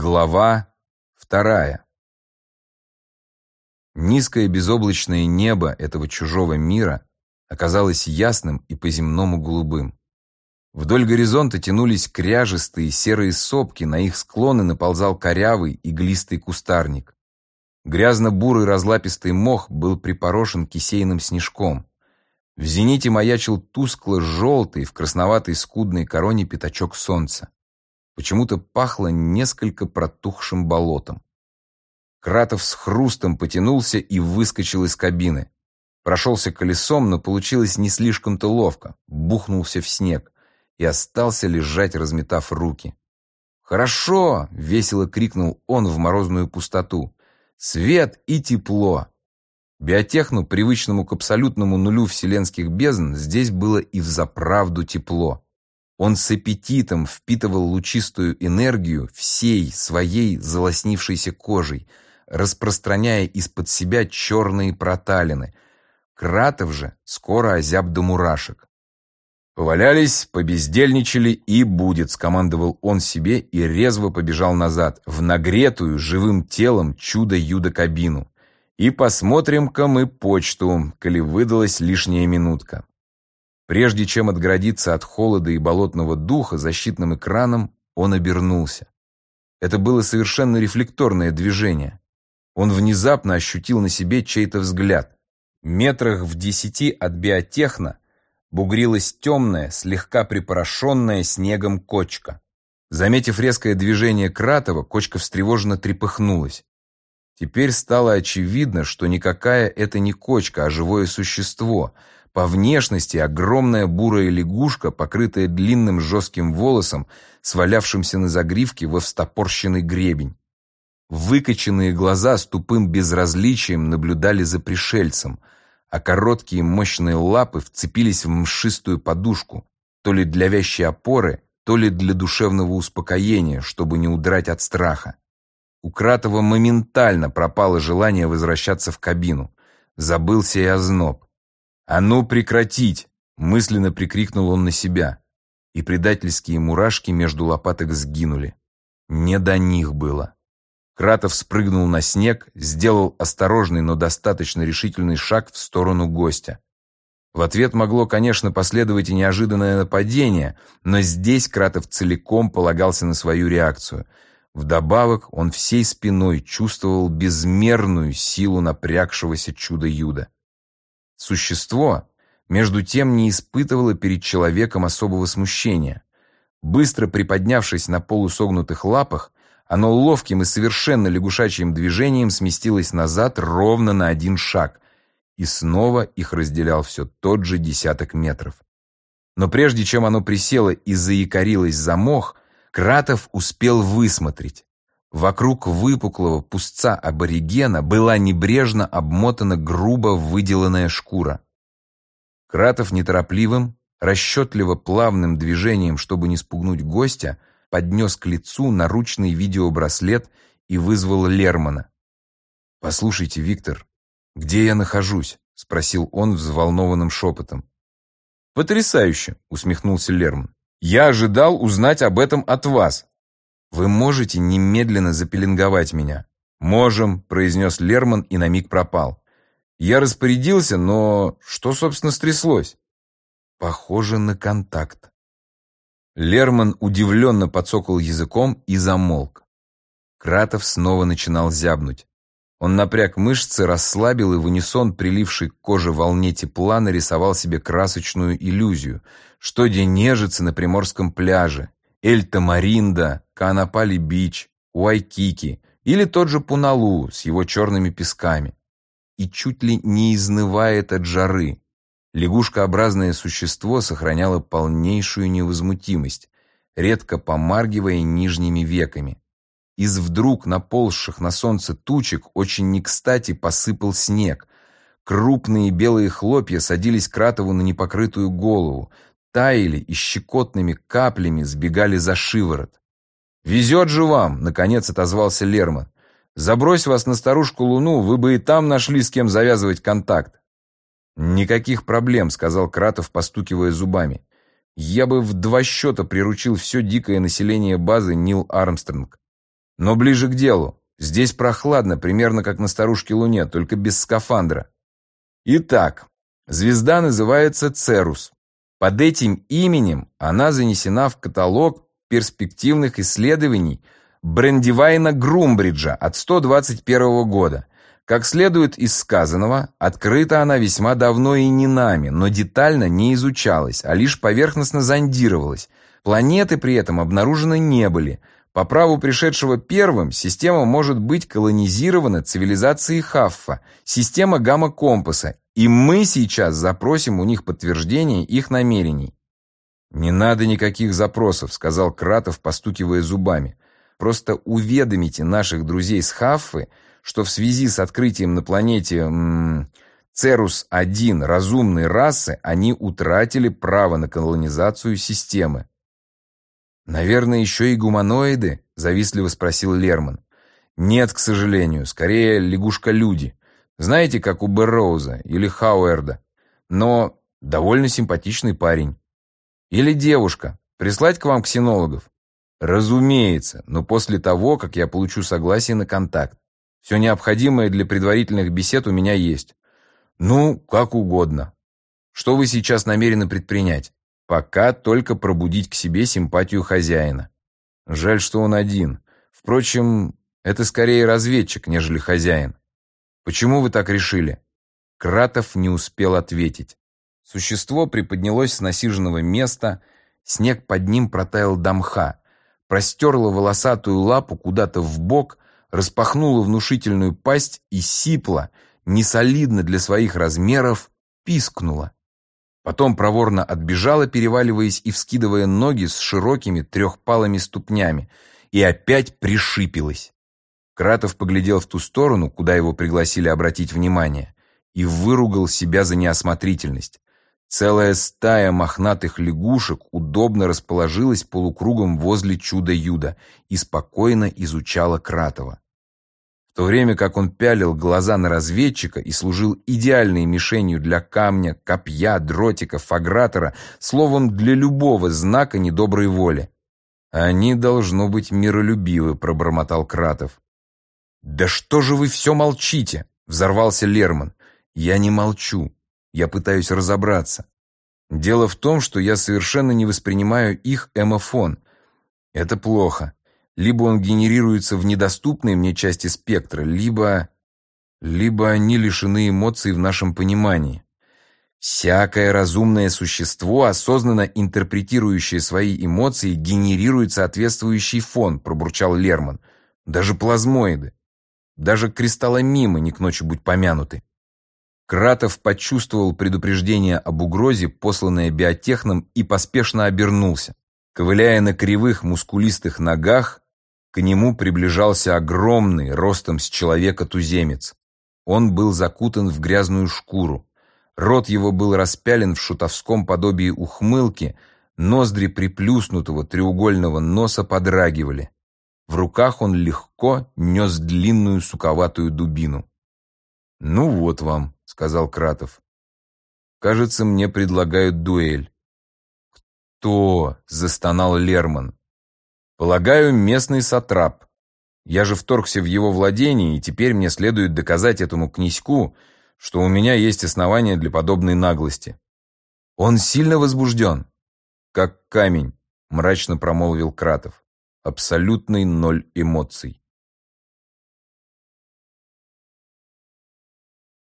Глава вторая. Низкое безоблачное небо этого чужого мира оказалось ясным и по-земному голубым. Вдоль горизонта тянулись кряжестые серые сопки, на их склоны наползал корявый иглистый кустарник. Грязно-бурый разлапистый мох был припорошен кисейным снежком. В зените маячил тускло-желтый в красноватой скудной короне пятачок солнца. Почему-то пахло несколько протухшим болотом. Кратов с хрустом потянулся и выскочил из кабины. Прошелся колесом, но получилось не слишком-то ловко. Бухнулся в снег и остался лежать, разметав руки. «Хорошо!» — весело крикнул он в морозную пустоту. «Свет и тепло!» Биотехну, привычному к абсолютному нулю вселенских бездн, здесь было и взаправду тепло. Он с аппетитом впитывал лучистую энергию всей своей залоснившейся кожей, распространяя из-под себя черные проталины. Кратов же скоро озяб до мурашек. Повалялись, побездельничали и будет, скомандовал он себе и резво побежал назад, в нагретую живым телом чудо-юдо-кабину. И посмотрим-ка мы почту, коли выдалась лишняя минутка. Прежде чем отгородиться от холода и болотного духа защитным экраном, он обернулся. Это было совершенно рефлекторное движение. Он внезапно ощутил на себе чей-то взгляд. Метрах в десяти от биотехна бугрилась темная, слегка припорошенная снегом кочка. Заметив резкое движение Кратова, кочка встревоженно трепыхнулась. Теперь стало очевидно, что никакая это не кочка, а живое существо — по внешности огромная бурая лягушка, покрытая длинным жестким волосом, свалявшимся на загривке во встопорщенный гребень. Выкоченные глаза с тупым безразличием наблюдали за пришельцем, а короткие мощные лапы вцепились в мшистую подушку, то ли для вящей опоры, то ли для душевного успокоения, чтобы не удрать от страха. У Кратова моментально пропало желание возвращаться в кабину. Забылся и озноб. «А ну прекратить!» — мысленно прикрикнул он на себя. И предательские мурашки между лопаток сгинули. Не до них было. Кратов спрыгнул на снег, сделал осторожный, но достаточно решительный шаг в сторону гостя. В ответ могло, конечно, последовать и неожиданное нападение, но здесь Кратов целиком полагался на свою реакцию. Вдобавок он всей спиной чувствовал безмерную силу напрягшегося чуда-юда. Существо, между тем, не испытывало перед человеком особого смущения. Быстро приподнявшись на полусогнутых лапах, оно ловким и совершенно лягушачьим движением сместилось назад ровно на один шаг, и снова их разделял все тот же десяток метров. Но прежде чем оно присело и заякорилось за мох, Кратов успел высмотреть. Вокруг выпуклого пустца аборигена была небрежно обмотана грубо выделанная шкура. Кратов неторопливым, расчетливо плавным движением, чтобы не спугнуть гостя, поднес к лицу наручный видеобраслет и вызвал Лермана. «Послушайте, Виктор, где я нахожусь?» — спросил он взволнованным шепотом. «Потрясающе!» — усмехнулся Лерман. «Я ожидал узнать об этом от вас. «Вы можете немедленно запеленговать меня?» «Можем», — произнес Лерман и на миг пропал. «Я распорядился, но что, собственно, стряслось?» «Похоже на контакт». Лерман удивленно подсокал языком и замолк. Кратов снова начинал зябнуть. Он напряг мышцы, расслабил и в унисон прилившей к коже волне тепла нарисовал себе красочную иллюзию, что день нежится на приморском пляже, Эль-Тамаринда, Канапали-Бич, Уайкики или тот же Пуналу с его черными песками. И чуть ли не изнывает от жары. Лягушкообразное существо сохраняло полнейшую невозмутимость, редко помаргивая нижними веками. Из вдруг наползших на солнце тучек очень не кстати посыпал снег. Крупные белые хлопья садились Кратову на непокрытую голову, таяли и щекотными каплями сбегали за шиворот. «Везет же вам!» — наконец отозвался Лерман. «Забрось вас на старушку Луну, вы бы и там нашли с кем завязывать контакт». «Никаких проблем», — сказал Кратов, постукивая зубами. «Я бы в два счета приручил все дикое население базы Нил Армстронг. Но ближе к делу. Здесь прохладно, примерно как на старушке Луне, только без скафандра. Итак, звезда называется Церус. Под этим именем она занесена в каталог перспективных исследований Брендивайна Грумбриджа от 121 года. Как следует из сказанного, открыта она весьма давно и не нами, но детально не изучалась, а лишь поверхностно зондировалась. Планеты при этом обнаружены не были. По праву пришедшего первым, система может быть колонизирована цивилизацией Хаффа, система гамма-компаса, и мы сейчас запросим у них подтверждение их намерений. «Не надо никаких запросов», — сказал Кратов, постукивая зубами. «Просто уведомите наших друзей с Хаффы, что в связи с открытием на планете Церус-1 разумной расы они утратили право на колонизацию системы. «Наверное, еще и гуманоиды?» – завистливо спросил Лерман. «Нет, к сожалению, скорее лягушка-люди. Знаете, как у Берроуза или Хауэрда. Но довольно симпатичный парень. Или девушка. Прислать к вам ксенологов? Разумеется, но после того, как я получу согласие на контакт. Все необходимое для предварительных бесед у меня есть. Ну, как угодно. Что вы сейчас намерены предпринять? Пока только пробудить к себе симпатию хозяина. Жаль, что он один. Впрочем, это скорее разведчик, нежели хозяин. Почему вы так решили? Кратов не успел ответить. Существо приподнялось с насиженного места, снег под ним протаял до мха, простерло волосатую лапу куда-то в бок распахнула внушительную пасть и сипла, несолидно для своих размеров, пискнула. Потом проворно отбежала, переваливаясь и вскидывая ноги с широкими трехпалыми ступнями, и опять пришипелась. Кратов поглядел в ту сторону, куда его пригласили обратить внимание, и выругал себя за неосмотрительность. Целая стая мохнатых лягушек удобно расположилась полукругом возле чуда-юда и спокойно изучала Кратова. То время как он пялил глаза на разведчика и служил идеальной мишенью для камня, копья, дротика, фагратора, словом, для любого знака недоброй воли. «Они, должно быть, миролюбивы», — пробормотал Кратов. «Да что же вы все молчите?» — взорвался Лерман. «Я не молчу. Я пытаюсь разобраться. Дело в том, что я совершенно не воспринимаю их эмофон. Это плохо. Либо он генерируется в недоступной мне части спектра, либо... Либо они лишены эмоций в нашем понимании. Всякое разумное существо, осознанно интерпретирующее свои эмоции, генерирует соответствующий фон, пробурчал Лерман. Даже плазмоиды. Даже кристалломимы не к ночи будь помянуты. Кратов почувствовал предупреждение об угрозе, посланное биотехном, и поспешно обернулся. Ковыляя на кривых мускулистых ногах, к нему приближался огромный, ростом с человека туземец. Он был закутан в грязную шкуру. Рот его был распялен в шутовском подобии ухмылки, ноздри приплюснутого треугольного носа подрагивали. В руках он легко нес длинную суковатую дубину. «Ну вот вам», — сказал Кратов. «Кажется, мне предлагают дуэль». «Кто?» — застонал Лерман. «Полагаю, местный сатрап. Я же вторгся в его владение, и теперь мне следует доказать этому князьку, что у меня есть основания для подобной наглости». «Он сильно возбужден?» «Как камень», — мрачно промолвил Кратов. «Абсолютный ноль эмоций».